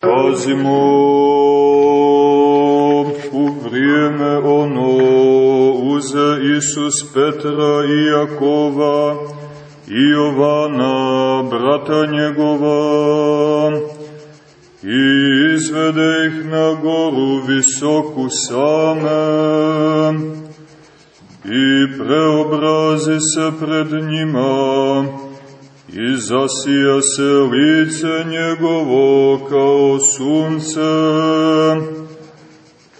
Pazimo u vrijeme ono uze Isus Petra i Jakova i Jovana, brata njegova, i izvede ih na goru visoku same, i preobrazi se pred njima, i zasija se lice njegovo kao sunce,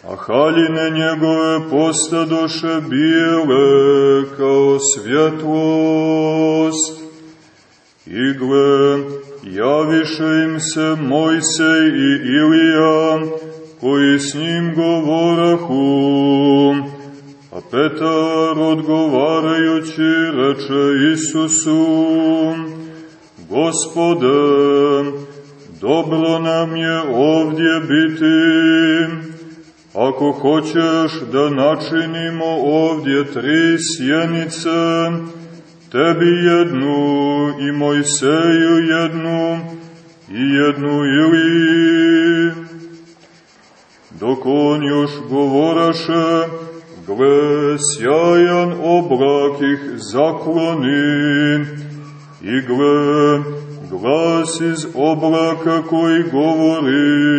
a haljine njegove postadoše bijele kao svjetlost. I gle, javiše im se Mojsej i Ilija, koji s njim govorahu, a Petar odgovarajući reče Isusu, Gospode, dobro nam je ovdje biti, ako hoćeš da načinimo ovdje tri sjenice, tebi jednu i Mojseju jednu i jednu ili. Dok on još govoraše, gle, sjajan oblak ih zakloni, i gle, glas iz oblaka koji govori,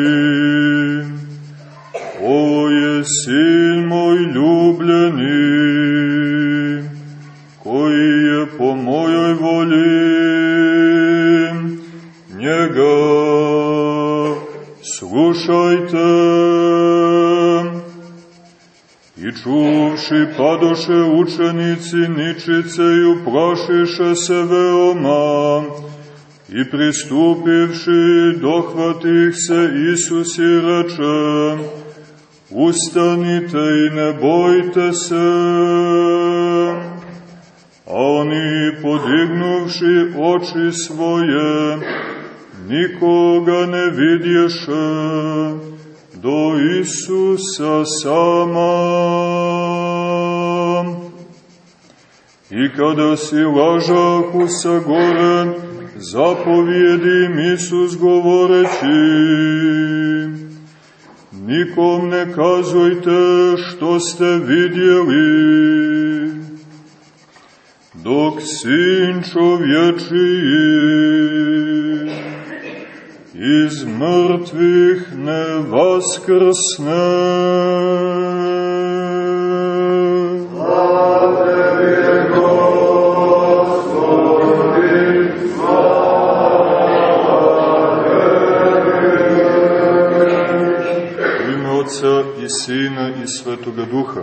Ovo je sin moj ljubljeni, koji je po mojoj volji, njega slušajte. Čuvši padoše učenici ničice i uplašiše se veoma, i pristupivši dohvatih se Isus i reče, Ustanite i ne bojte se. A oni podignuvši oči svoje, nikoga ne vidješe, do Isusa sama. I kada si lažahu sa gore, zapovjedim Isus govoreći, nikom ne kazujte što ste vidjeli, dok sin čovječiji iz mrtvih ne vaskrsne. Slava tebi, Gospodi, U ime Otca i Sina i Svetoga Duha.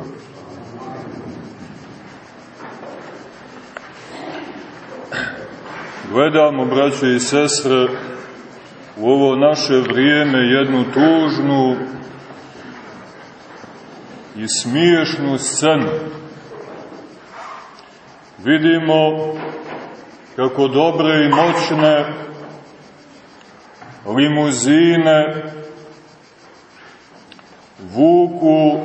Gledamo, braće i sestre, u ovo naše vrijeme jednu tužnu i smiješnu scenu. Vidimo kako dobre i moćne limuzine vuku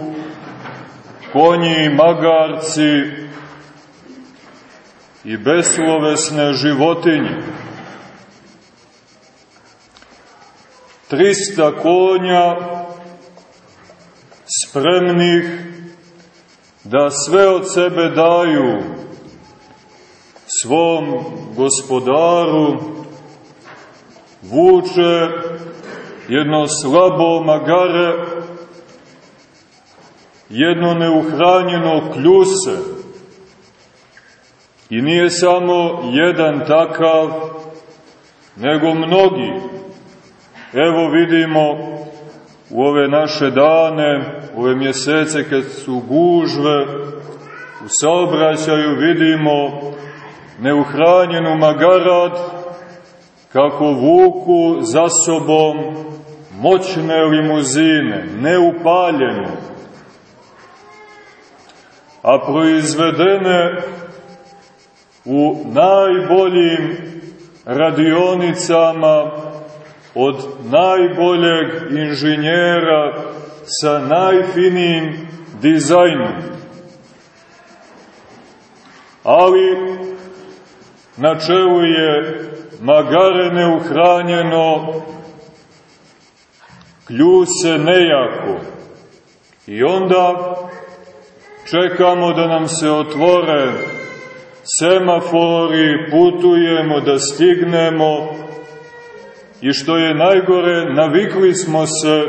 konji i magarci i beslovesne životinje. 300 konja spremnih da sve od sebe daju svom gospodaru, vuče jedno slabo magare, jedno neuhranjeno kljuse. I nije samo jedan takav, nego mnogi Evo vidimo u ove naše dane, u ove mjesece kad su gužve, u saobraćaju vidimo neuhranjenu magarad kako vuku za sobom moćne limuzine, neupaljene, a proizvedene u najboljim radionicama od najboljeg inženjera sa najfinijim dizajnom. Ali na čelu je magare neuhranjeno kljuse nejako. I onda čekamo da nam se otvore semafori, putujemo da stignemo i što je najgore, navikli smo se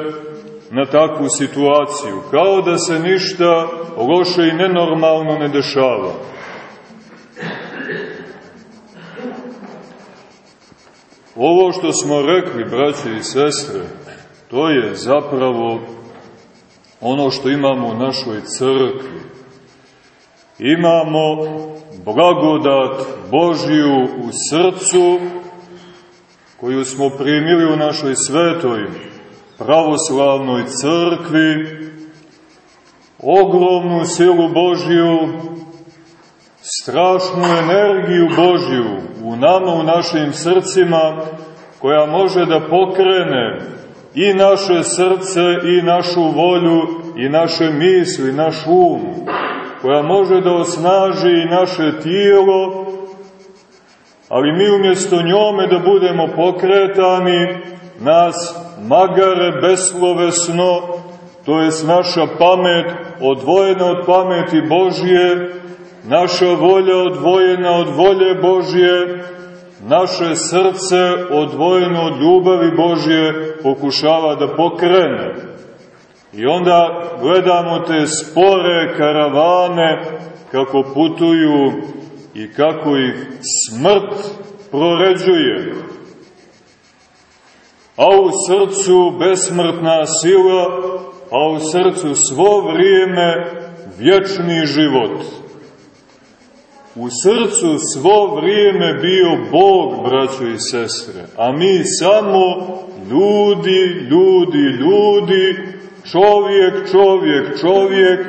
na takvu situaciju, kao da se ništa loše i nenormalno ne dešava. Ovo što smo rekli, braće i sestre, to je zapravo ono što imamo u našoj crkvi. Imamo blagodat Božiju u srcu, koju smo primili u našoj svetoj pravoslavnoj crkvi, ogromnu silu Božiju, strašnu energiju Božju u nama, u našim srcima, koja može da pokrene i naše srce, i našu volju, i naše misli, i naš um, koja može da osnaži i naše tijelo, ali mi umjesto njome da budemo pokretani, nas magare beslovesno, to je naša pamet odvojena od pameti Božije, naša volja odvojena od volje Božije, naše srce odvojeno od ljubavi Božje pokušava da pokrene. I onda gledamo te spore karavane kako putuju i kako ih smrt proređuje. A u srcu besmrtna sila, a u srcu svo vrijeme vječni život. U srcu svo vrijeme bio Bog, braćo i sestre, a mi samo ljudi, ljudi, ljudi, čovjek, čovjek, čovjek,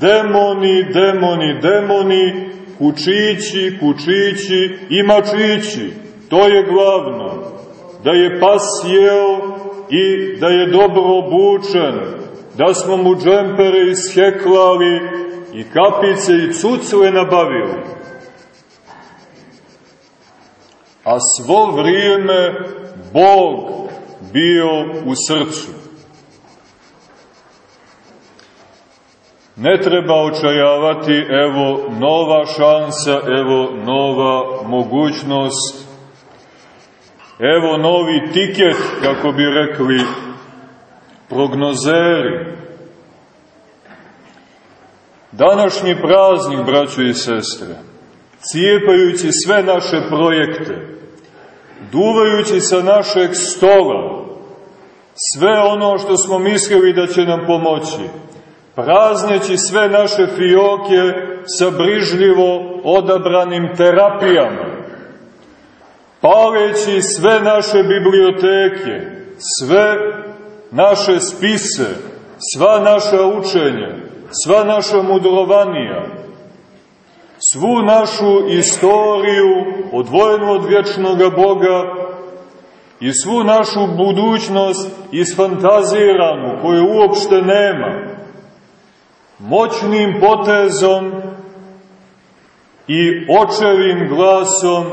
demoni, demoni, demoni, kučići, kučići i mačići. To je glavno. Da je pas jeo i da je dobro obučen, da smo mu džempere isheklali i kapice i cucle nabavili. A svo vrijeme Bog bio u srcu. Ne treba očajavati, evo nova šansa, evo nova mogućnost, evo novi tiket, kako bi rekli prognozeri. Današnji praznik, braćo i sestre, cijepajući sve naše projekte, duvajući sa našeg stola, sve ono što smo mislili da će nam pomoći, prazneći sve naše fioke sa brižljivo odabranim terapijama, paleći sve naše biblioteke, sve naše spise, sva naša učenja, sva naša mudrovanija, svu našu istoriju odvojenu od vječnoga Boga i svu našu budućnost isfantaziranu, koju uopšte nema, moćnim potezom i očevim glasom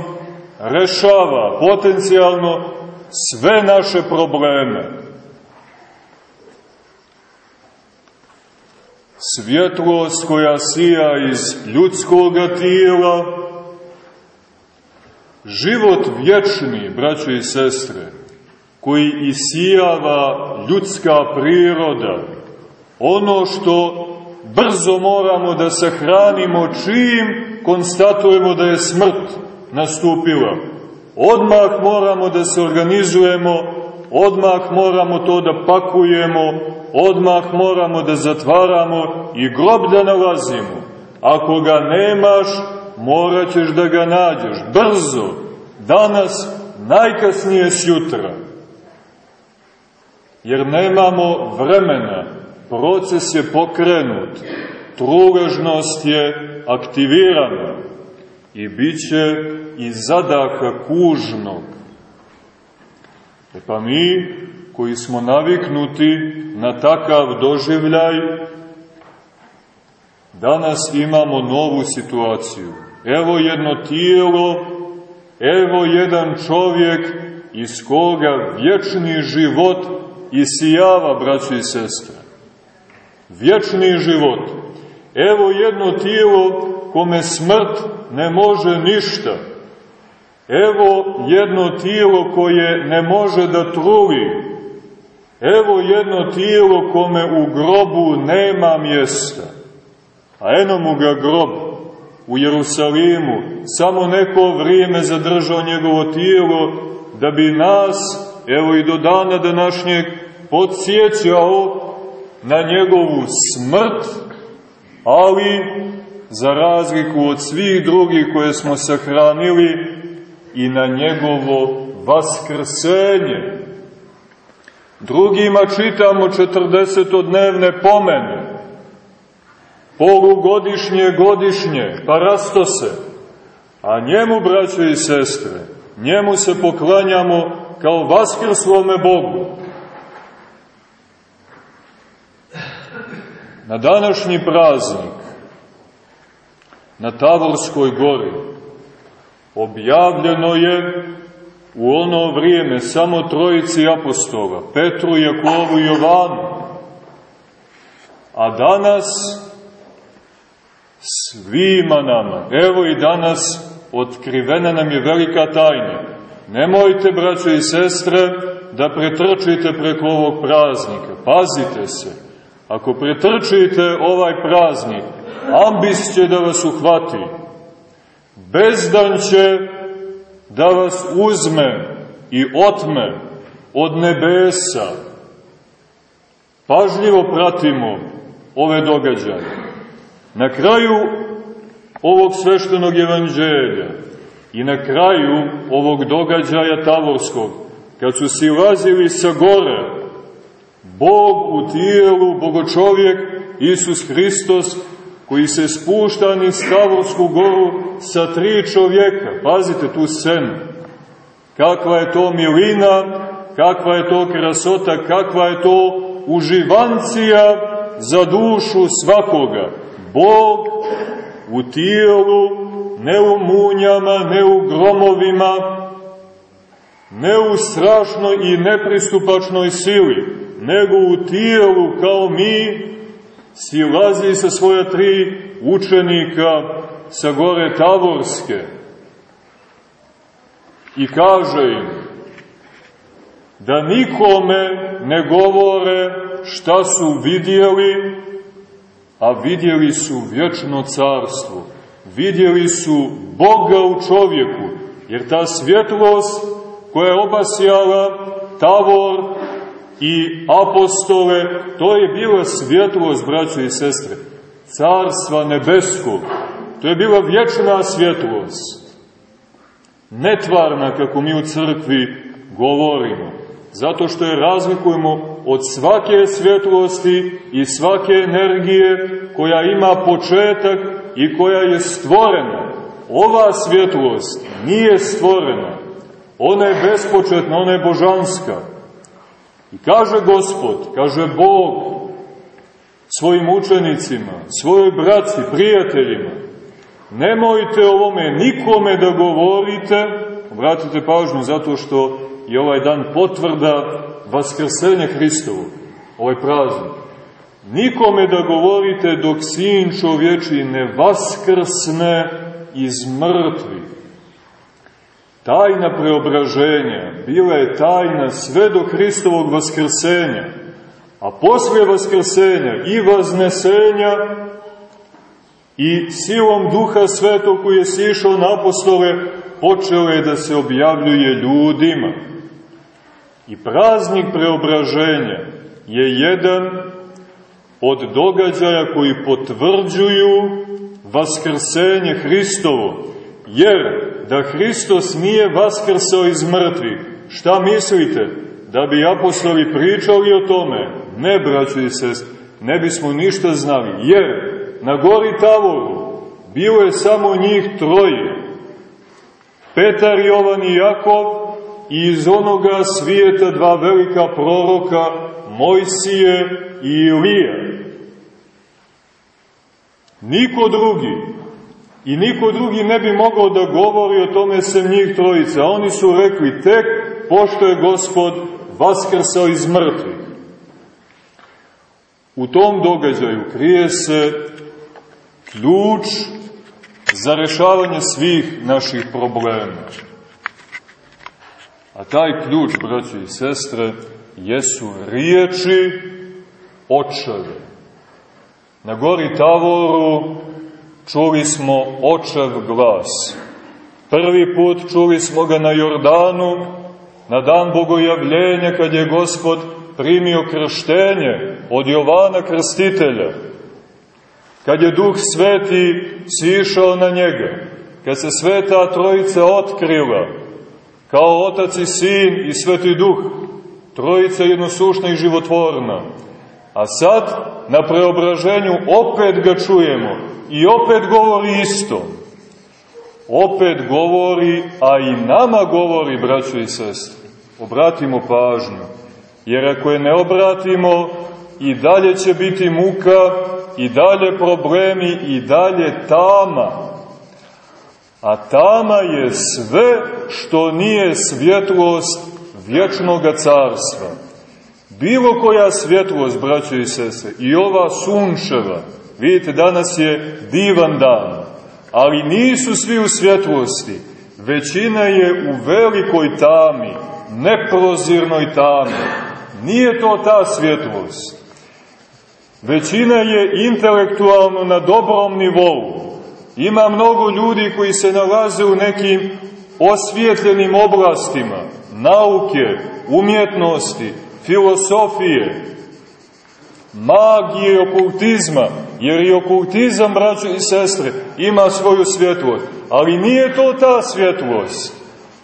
rešava potencijalno sve naše probleme. Svjetlost koja sija iz ljudskoga tijela, život vječni, braćo i sestre, koji isijava ljudska priroda, ono što brzo moramo da sahranimo čim konstatujemo da je smrt nastupila. Odmah moramo da se organizujemo, odmah moramo to da pakujemo, odmah moramo da zatvaramo i grob da nalazimo. Ako ga nemaš, morat ćeš da ga nađeš. Brzo, danas, najkasnije sjutra. Jer nemamo vremena proces je pokrenut, truležnost je aktivirana i bit će iz zadaha kužnog. E pa mi, koji smo naviknuti na takav doživljaj, danas imamo novu situaciju. Evo jedno tijelo, evo jedan čovjek iz koga vječni život i sijava, braći i sestre. Vječni život. Evo jedno tijelo kome smrt ne može ništa. Evo jedno tijelo koje ne može da truvi. Evo jedno tijelo kome u grobu nema mjesta. A eno mu ga grob u Jerusalimu samo neko vrijeme zadržao njegovo tijelo da bi nas, evo i do dana današnjeg, podsjećao na njegovu smrt, ali za razliku od svih drugih koje smo sahranili i na njegovo vaskrsenje. Drugima čitamo 40-dnevne pomene, polugodišnje, godišnje, parastose, a njemu, braćo i sestre, njemu se poklanjamo kao vaskrslome Bogu. Na današnji praznik, na Tavorskoj gori, objavljeno je u ono vrijeme samo trojici apostola, Petru, Jakovu i Jovanu, a danas svima nama, evo i danas otkrivena nam je velika tajna. Nemojte, braćo i sestre, da pretrčite preko ovog praznika. Pazite se. Ako pretrčite ovaj praznik, ambis će da vas uhvati. Bezdan će da vas uzme i otme od nebesa. Pažljivo pratimo ove događaje. Na kraju ovog sveštenog evanđelja i na kraju ovog događaja Tavorskog, kad su silazili sa gore, Bog u tijelu, Bogočovjek, Isus Hristos, koji se spušta niz Tavorsku goru sa tri čovjeka. Pazite tu scenu. Kakva je to milina, kakva je to krasota, kakva je to uživancija za dušu svakoga. Bog u tijelu, ne u munjama, ne u gromovima, ne u strašnoj i nepristupačnoj sili, nego u tijelu kao mi, silazi sa svoja tri učenika sa gore Tavorske i kaže im da nikome ne govore šta su vidjeli, a vidjeli su vječno carstvo, vidjeli su Boga u čovjeku, jer ta svjetlost koja je obasjala Tavor i apostole, to je bila svjetlost, braćo i sestre, carstva nebeskog. To je bila vječna svjetlost. Netvarna, kako mi u crkvi govorimo. Zato što je razlikujemo od svake svjetlosti i svake energije koja ima početak i koja je stvorena. Ova svjetlost nije stvorena. Ona je bespočetna, ona je božanska. I kaže Gospod, kaže Bog svojim učenicima, svojoj braci, prijateljima, nemojte ovome nikome da govorite, obratite pažnju zato što je ovaj dan potvrda Vaskrsenja Hristovu, ovaj praznik. Nikome da govorite dok sin čovječi ne vaskrsne iz mrtvih. Tajna preobraženja bila je tajna sve do Hristovog vaskrsenja, a poslije vaskrsenja i vaznesenja i silom duha svetog koji je sišao na apostole, počeo je da se objavljuje ljudima. I praznik preobraženja je jedan od događaja koji potvrđuju vaskrsenje Hristovo, jer da Hristos nije vaskrsao iz mrtvih, šta mislite? Da bi apostoli pričali o tome? Ne, braćo i sest, ne bismo ništa znali, jer na gori Tavoru bilo je samo njih troje. Petar, Jovan i Jakov i iz onoga svijeta dva velika proroka, Mojsije i Ilija. Niko drugi I niko drugi ne bi mogao da govori o tome sem njih trojica. Oni su rekli tek pošto je gospod vaskrsao iz mrtvih. U tom događaju krije se ključ za rešavanje svih naših problema. A taj ključ, braći i sestre, jesu riječi očeve. Na gori Tavoru čuli smo očev glas. Prvi put čuli smo ga na Jordanu, na dan bogojavljenja kad je Gospod primio krštenje od Jovana Krstitelja. Kad je Duh Sveti sišao na njega, kad se Sveta Trojica otkrila, kao Otac i Sin i Sveti Duh, Trojica jednosušna i životvorna. A sad, na preobraženju, opet ga čujemo i opet govori isto. Opet govori, a i nama govori, braćo i sestre. Obratimo pažnju, jer ako je ne obratimo, i dalje će biti muka, i dalje problemi, i dalje tama. A tama je sve što nije svjetlost vječnog carstva. Bilo koja svjetlost, braćo i sese, i ova sunčeva, vidite, danas je divan dan, ali nisu svi u svjetlosti, većina je u velikoj tami, neprozirnoj tami. Nije to ta svjetlost. Većina je intelektualno na dobrom nivou. Ima mnogo ljudi koji se nalaze u nekim osvjetljenim oblastima, nauke, umjetnosti, filosofije, magije i okultizma, jer i okultizam, braćo i sestre, ima svoju svjetlost. Ali nije to ta svjetlost.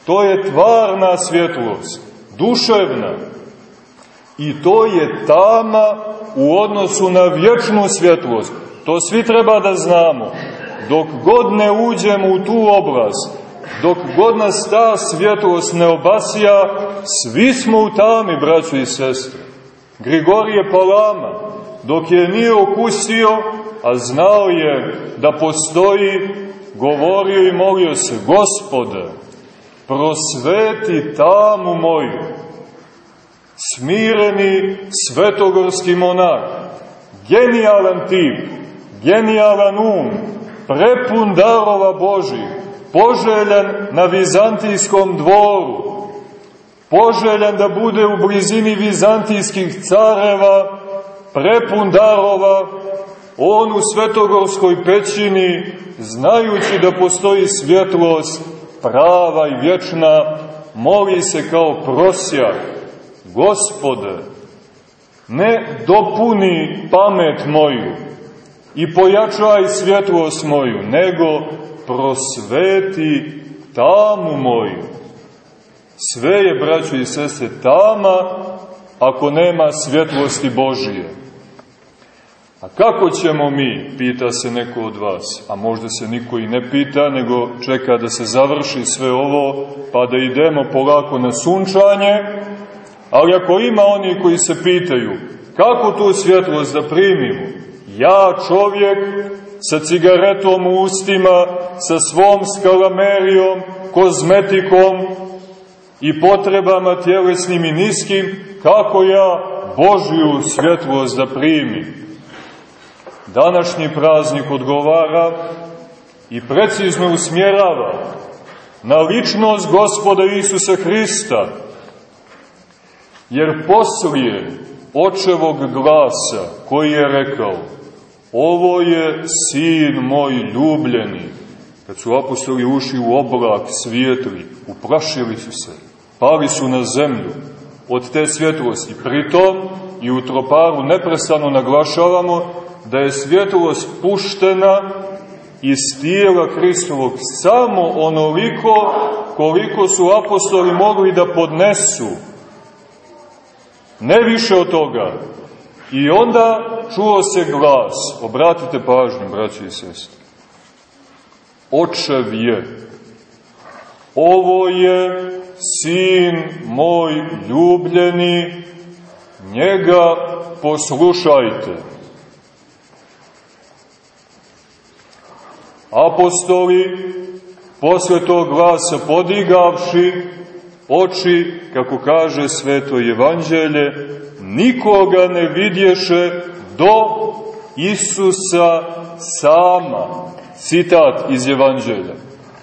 To je tvarna svjetlost, duševna. I to je tama u odnosu na vječnu svjetlost. To svi treba da znamo. Dok god ne uđemo u tu oblast, dok god nas ta svjetlost ne obasija, svi smo u tami, braćo i sestre. Grigorije Palama, dok je nije okusio, a znao je da postoji, govorio i molio se, Gospode, prosveti tamu moju. Smireni svetogorski monah, genijalan tip, genijalan um, prepun darova Božih, poželjan na vizantijskom dvoru, poželjan da bude u blizini vizantijskih careva, prepun darova, on u Svetogorskoj pećini, znajući da postoji svjetlost prava i vječna, moli se kao prosjak, Gospode, ne dopuni pamet moju i pojačaj svjetlost moju, nego prosveti tamu moju. Sve je, braćo i sese, tama ako nema svjetlosti Božije. A kako ćemo mi, pita se neko od vas, a možda se niko i ne pita, nego čeka da se završi sve ovo, pa da idemo polako na sunčanje, ali ako ima oni koji se pitaju, kako tu svjetlost da primimo? Ja, čovjek, sa cigaretom u ustima, sa svom skalamerijom, kozmetikom i potrebama tjelesnim i niskim, kako ja Božju svjetlost da primim. Današnji praznik odgovara i precizno usmjerava na ličnost gospoda Isusa Hrista, jer poslije očevog glasa koji je rekao Ovo je sin moj ljubljeni. Kad su apostoli ušli u oblak svijetli, uprašili su se, pali su na zemlju od te svjetlosti. Pritom i u troparu neprestano naglašavamo da je svjetlost puštena iz tijela Hristovog samo onoliko koliko su apostoli mogli da podnesu. Ne više od toga. I onda čuo se glas, obratite pažnju, braći i sestri. Očev je, ovo je sin moj ljubljeni, njega poslušajte. Apostoli, posle tog glasa podigavši, oči, kako kaže sveto evanđelje, nikoga ne vidješe do Isusa sama. Citat iz evanđelja.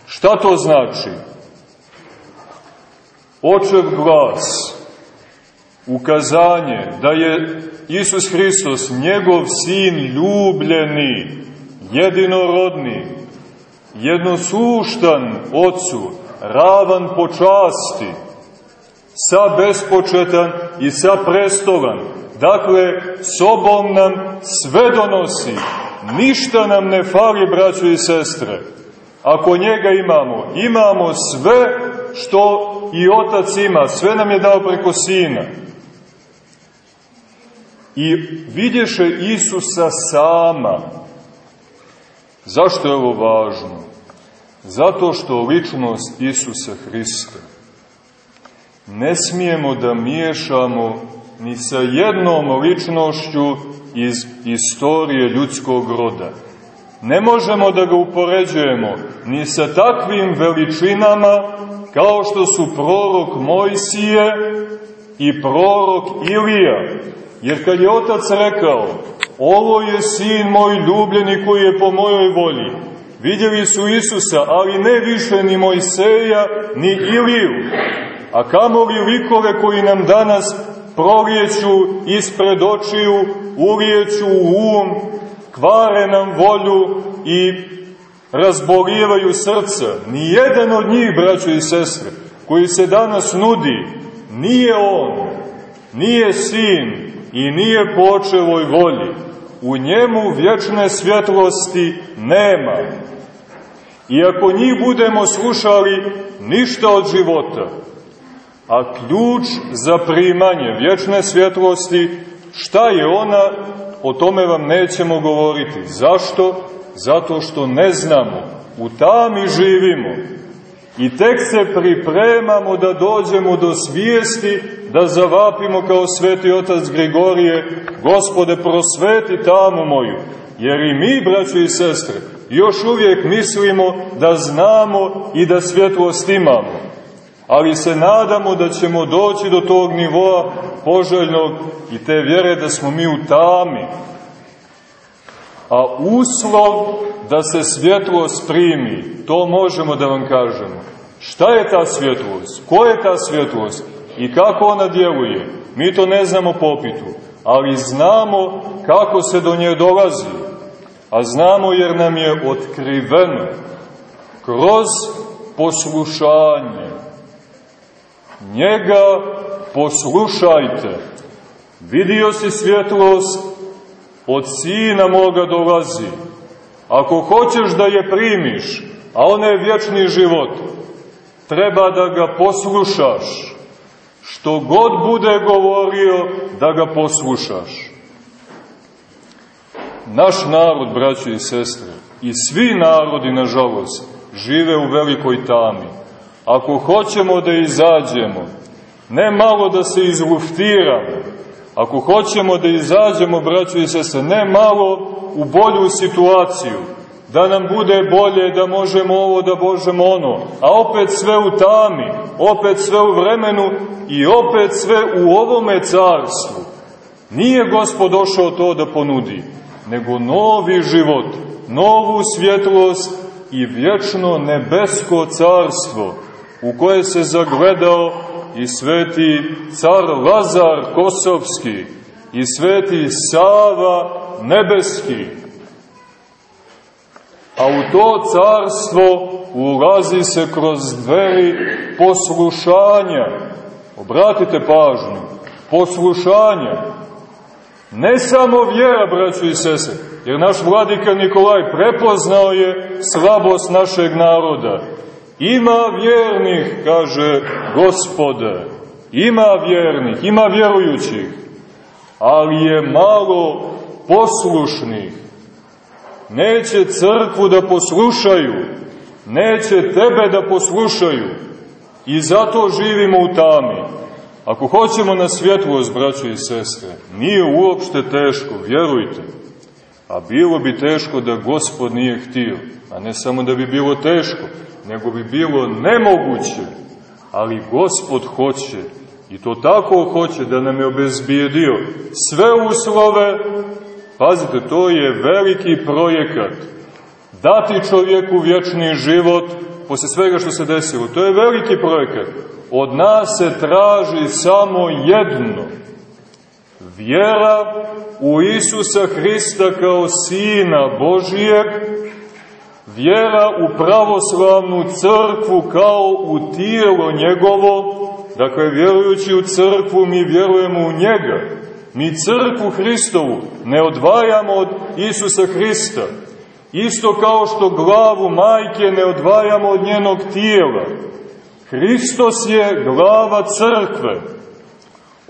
Šta to znači? Očev glas, ukazanje da je Isus Hristos, njegov sin ljubljeni, jedinorodni, jednosuštan Otcu, ravan po časti, sa bespočetan i sa prestovan. Dakle, sobom nam sve donosi, ništa nam ne fali, braćo i sestre. Ako njega imamo, imamo sve što i otac ima, sve nam je dao preko sina. I vidješe Isusa sama. Zašto je ovo važno? Zato što ličnost Isusa Hrista ne smijemo da miješamo ni sa jednom ličnošću iz istorije ljudskog roda. Ne možemo da ga upoređujemo ni sa takvim veličinama kao što su prorok Mojsije i prorok Ilija. Jer kad je otac rekao, ovo je sin moj ljubljeni koji je po mojoj volji, vidjeli su Isusa, ali ne više ni Mojseja, ni Iliju, a kamoli likove koji nam danas prolijeću ispred očiju, ulijeću u um, kvare nam volju i razbolivaju srca. Nijedan od njih, braćo i sestre, koji se danas nudi, nije on, nije sin i nije po očevoj volji. U njemu vječne svjetlosti nema. I ako njih budemo slušali, ništa od života, a ključ za primanje vječne svjetlosti, šta je ona, o tome vam nećemo govoriti. Zašto? Zato što ne znamo, u tami živimo. I tek se pripremamo da dođemo do svijesti, da zavapimo kao sveti otac Grigorije, gospode prosveti tamu moju, jer i mi, braćo i sestre, još uvijek mislimo da znamo i da svjetlost imamo, ali se nadamo da ćemo doći do tog nivoa poželjnog i te vjere da smo mi u tami, a uslov da se svjetlost primi, to možemo da vam kažemo. Šta je ta svjetlost? Ko je ta svjetlost? I kako ona djeluje? Mi to ne znamo popitu, ali znamo kako se do nje dolazi. A znamo jer nam je otkriveno kroz poslušanje. Njega poslušajte. Vidio si svjetlost, od sina moga dolazi. Ako hoćeš da je primiš, a ona je vječni život, treba da ga poslušaš. Što god bude govorio, da ga poslušaš. Naš narod, braći i sestre, i svi narodi, nažalost, žive u velikoj tami. Ako hoćemo da izađemo, ne malo da se izluftiramo, Ako hoćemo da izađemo, braćo i sestre, ne malo u bolju situaciju, da nam bude bolje, da možemo ovo, da možemo ono, a opet sve u tami, opet sve u vremenu i opet sve u ovome carstvu. Nije gospod došao to da ponudi, nego novi život, novu svjetlost i vječno nebesko carstvo u koje se zagledao i sveti car Lazar Kosovski i sveti Sava Nebeski. A u to carstvo ulazi se kroz dveri poslušanja. Obratite pažnju, poslušanja. Ne samo vjera, braću i sese, jer naš vladika Nikolaj prepoznao je slabost našeg naroda Ima vjernih, kaže gospode, ima vjernih, ima vjerujućih, ali je malo poslušnih. Neće crkvu da poslušaju, neće tebe da poslušaju i zato živimo u tami. Ako hoćemo na svjetlost, braćo i sestre, nije uopšte teško, vjerujte. A bilo bi teško da gospod nije htio, a ne samo da bi bilo teško, nego bi bilo nemoguće ali Gospod hoće, i to tako hoće da nam je obezbijedio sve uslove, pazite, to je veliki projekat, dati čovjeku vječni život posle svega što se desilo. To je veliki projekat. Od nas se traži samo jedno. Vjera u Isusa Hrista kao Sina Božijeg, vjera u pravoslavnu crkvu kao u tijelo njegovo, dakle vjerujući u crkvu mi vjerujemo u njega. Mi crkvu Hristovu ne odvajamo od Isusa Hrista, isto kao što glavu majke ne odvajamo od njenog tijela. Hristos je glava crkve.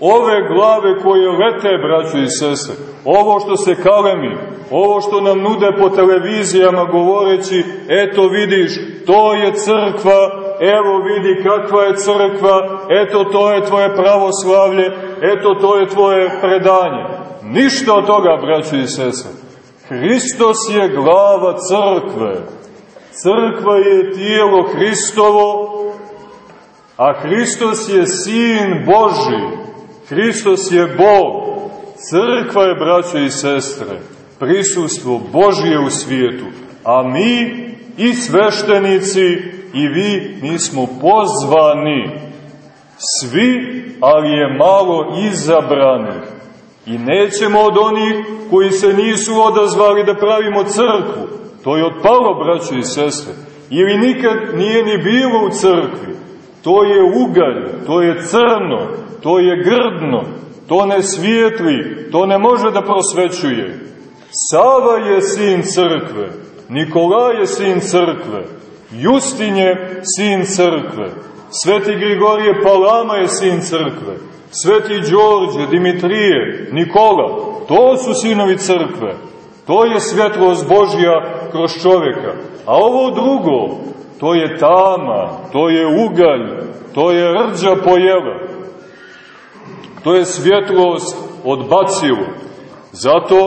Ove glave koje lete, braćo i sestre, ovo što se kalemi, ovo što nam nude po televizijama govoreći, eto vidiš, to je crkva, evo vidi kakva je crkva, eto to je tvoje pravoslavlje, eto to je tvoje predanje. Ništa od toga, braćo i sestre. Hristos je glava crkve. Crkva je tijelo Hristovo, a Hristos je sin Boži. Hristos je Bog. Crkva je, braćo i sestre, prisustvo Božije u svijetu, a mi i sveštenici i vi nismo pozvani. Svi, ali je malo izabranih. I nećemo od onih koji se nisu odazvali da pravimo crkvu. To je odpalo, braćo i sestre. Ili nikad nije ni bilo u crkvi. To je ugalj, to je crno, to je grdno, to ne svijetli, to ne može da prosvećuje. Sava je sin crkve, Nikola je sin crkve, Justin je sin crkve, Sveti Grigorije Palama je sin crkve, Sveti Đorđe, Dimitrije, Nikola, to su sinovi crkve. To je svjetlost Božja kroz čoveka. A ovo drugo, to je tama, to je ugalj, to je rđa pojela. To je svjetlost odbacilo. Zato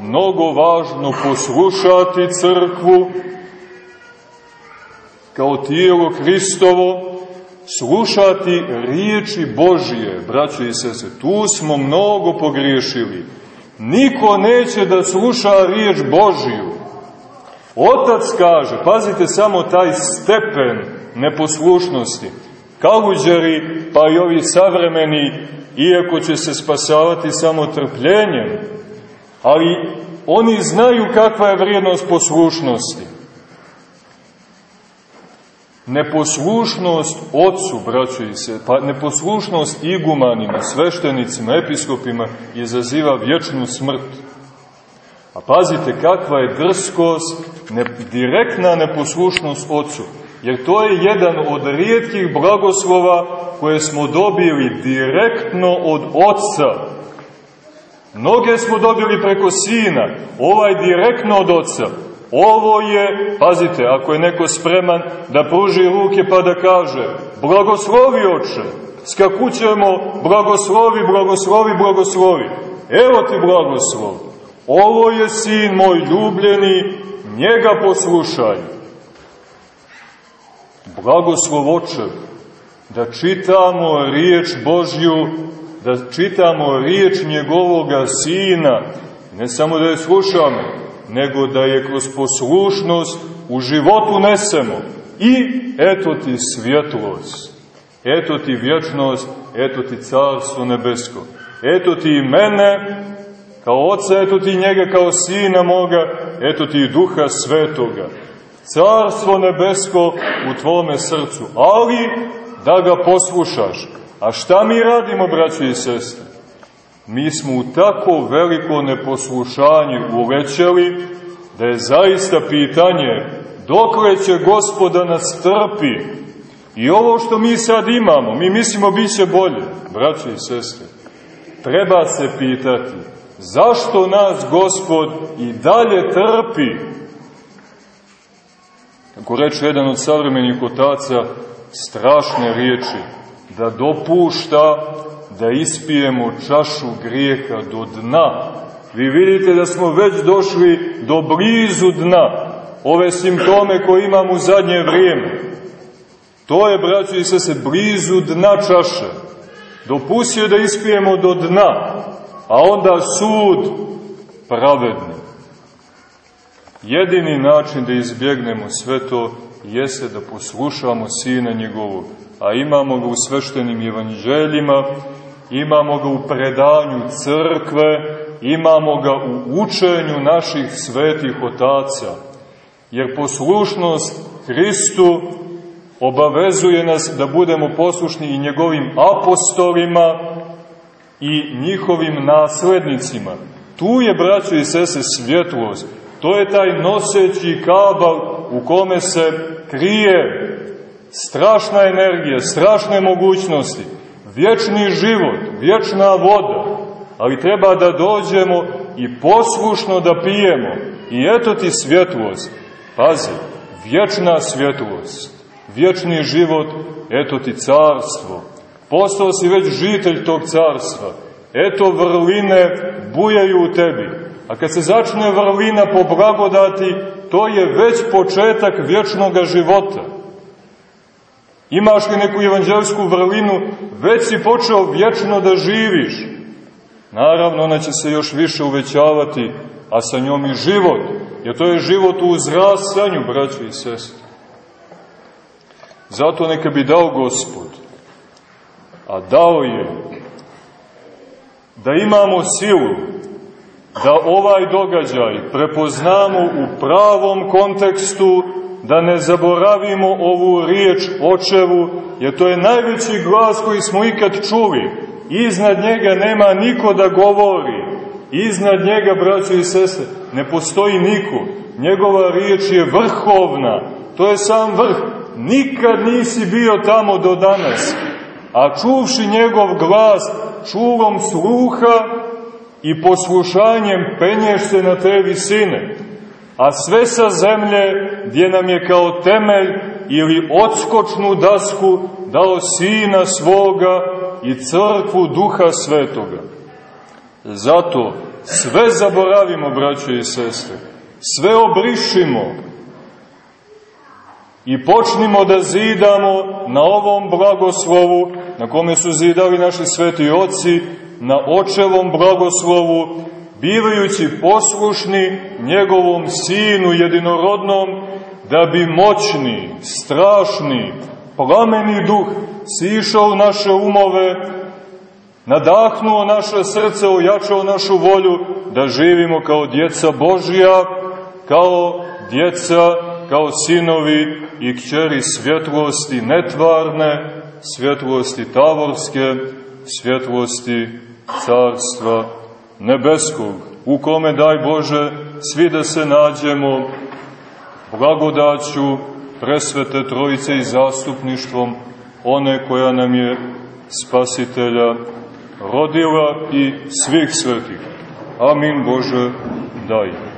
mnogo važno poslušati crkvu kao tijelo Hristovo, slušati riječi Božije, braćo i sese, tu smo mnogo pogriješili. Niko neće da sluša riječ Božiju. Otac kaže, pazite samo taj stepen neposlušnosti, kaluđari, pa i ovi savremeni, iako će se spasavati samo trpljenjem, ali oni znaju kakva je vrijednost poslušnosti. Neposlušnost ocu, braćo i se, pa neposlušnost igumanima, sveštenicima, episkopima izaziva vječnu smrt. A pazite kakva je drskost, ne, direktna neposlušnost ocu. Jer to je jedan od rijetkih blagoslova koje smo dobili direktno od oca. Mnoge smo dobili preko sina, ovaj direktno od oca. Ovo je, pazite, ako je neko spreman da pruži ruke pa da kaže, blagoslovi oče, skakućemo, blagoslovi, blagoslovi, blagoslovi. Evo ti blagoslov. Ovo je sin moj ljubljeni, njega poslušaj. Blagoslov oče, da čitamo riječ Božju, da čitamo riječ njegovoga sina, ne samo da je slušamo, nego da je kroz poslušnost u životu nesemo. I eto ti svjetlost, eto ti vječnost, eto ti carstvo nebesko, eto ti mene, kao oca, eto ti njega kao sina moga, eto ti duha svetoga. Carstvo nebesko u tvome srcu, ali da ga poslušaš. A šta mi radimo, braći i sestre? Mi smo u tako veliko neposlušanje ulećeli, da je zaista pitanje dokle će gospoda nas trpi. I ovo što mi sad imamo, mi mislimo bit će bolje, braći i sestre. Treba se pitati, zašto nas gospod i dalje trpi? Kako reče jedan od savremenih otaca, strašne riječi, da dopušta da ispijemo čašu grijeha do dna. Vi vidite da smo već došli do blizu dna, ove simptome koje imamo u zadnje vrijeme. To je, braćo i se blizu dna čaše. Dopustio da ispijemo do dna, a onda sud pravedni. Jedini način da izbjegnemo sve to jeste da poslušamo Sina njegovog, a imamo ga u sveštenim evanđeljima, imamo ga u predanju crkve, imamo ga u učenju naših svetih otaca, jer poslušnost Hristu obavezuje nas da budemo poslušni i njegovim apostolima i njihovim naslednicima. Tu je, braćo i sese, svjetlost. To je taj noseći kabal u kome se krije strašna energija, strašne mogućnosti, vječni život, vječna voda, ali treba da dođemo i poslušno da pijemo. I eto ti svjetlost, pazi, vječna svjetlost, vječni život, eto ti carstvo. Postao si već žitelj tog carstva. Eto vrline bujaju u tebi. A kad se začne vrlina po blagodati, to je već početak vječnog života. Imaš li neku evanđelsku vrlinu, već si počeo vječno da živiš. Naravno, ona će se još više uvećavati, a sa njom i život, jer to je život u uzrastanju, braće i sestre. Zato neka bi dao Gospod, a dao je da imamo silu da ovaj događaj prepoznamo u pravom kontekstu, da ne zaboravimo ovu riječ očevu, jer to je najveći glas koji smo ikad čuli. Iznad njega nema niko da govori. Iznad njega, braćo i sestre, ne postoji niko. Njegova riječ je vrhovna. To je sam vrh. Nikad nisi bio tamo do danas. A čuvši njegov glas, čuvom sluha, i poslušanjem penješ se na te visine, a sve sa zemlje gdje nam je kao temelj ili odskočnu dasku dao sina svoga i crkvu duha svetoga. Zato sve zaboravimo, braćo i sestre, sve obrišimo i počnimo da zidamo na ovom blagoslovu na kome su zidali naši sveti oci na očevom blagoslovu, bivajući poslušni njegovom sinu jedinorodnom, da bi moćni, strašni, plameni duh sišao naše umove, nadahnuo naše srce, ojačao našu volju da živimo kao djeca Božja, kao djeca, kao sinovi i kćeri svjetlosti netvarne, svjetlosti tavorske, svjetlosti carstva nebeskog, u kome, daj Bože, svi da se nađemo blagodaću presvete trojice i zastupništvom one koja nam je spasitelja rodila i svih svetih. Amin Bože, daj.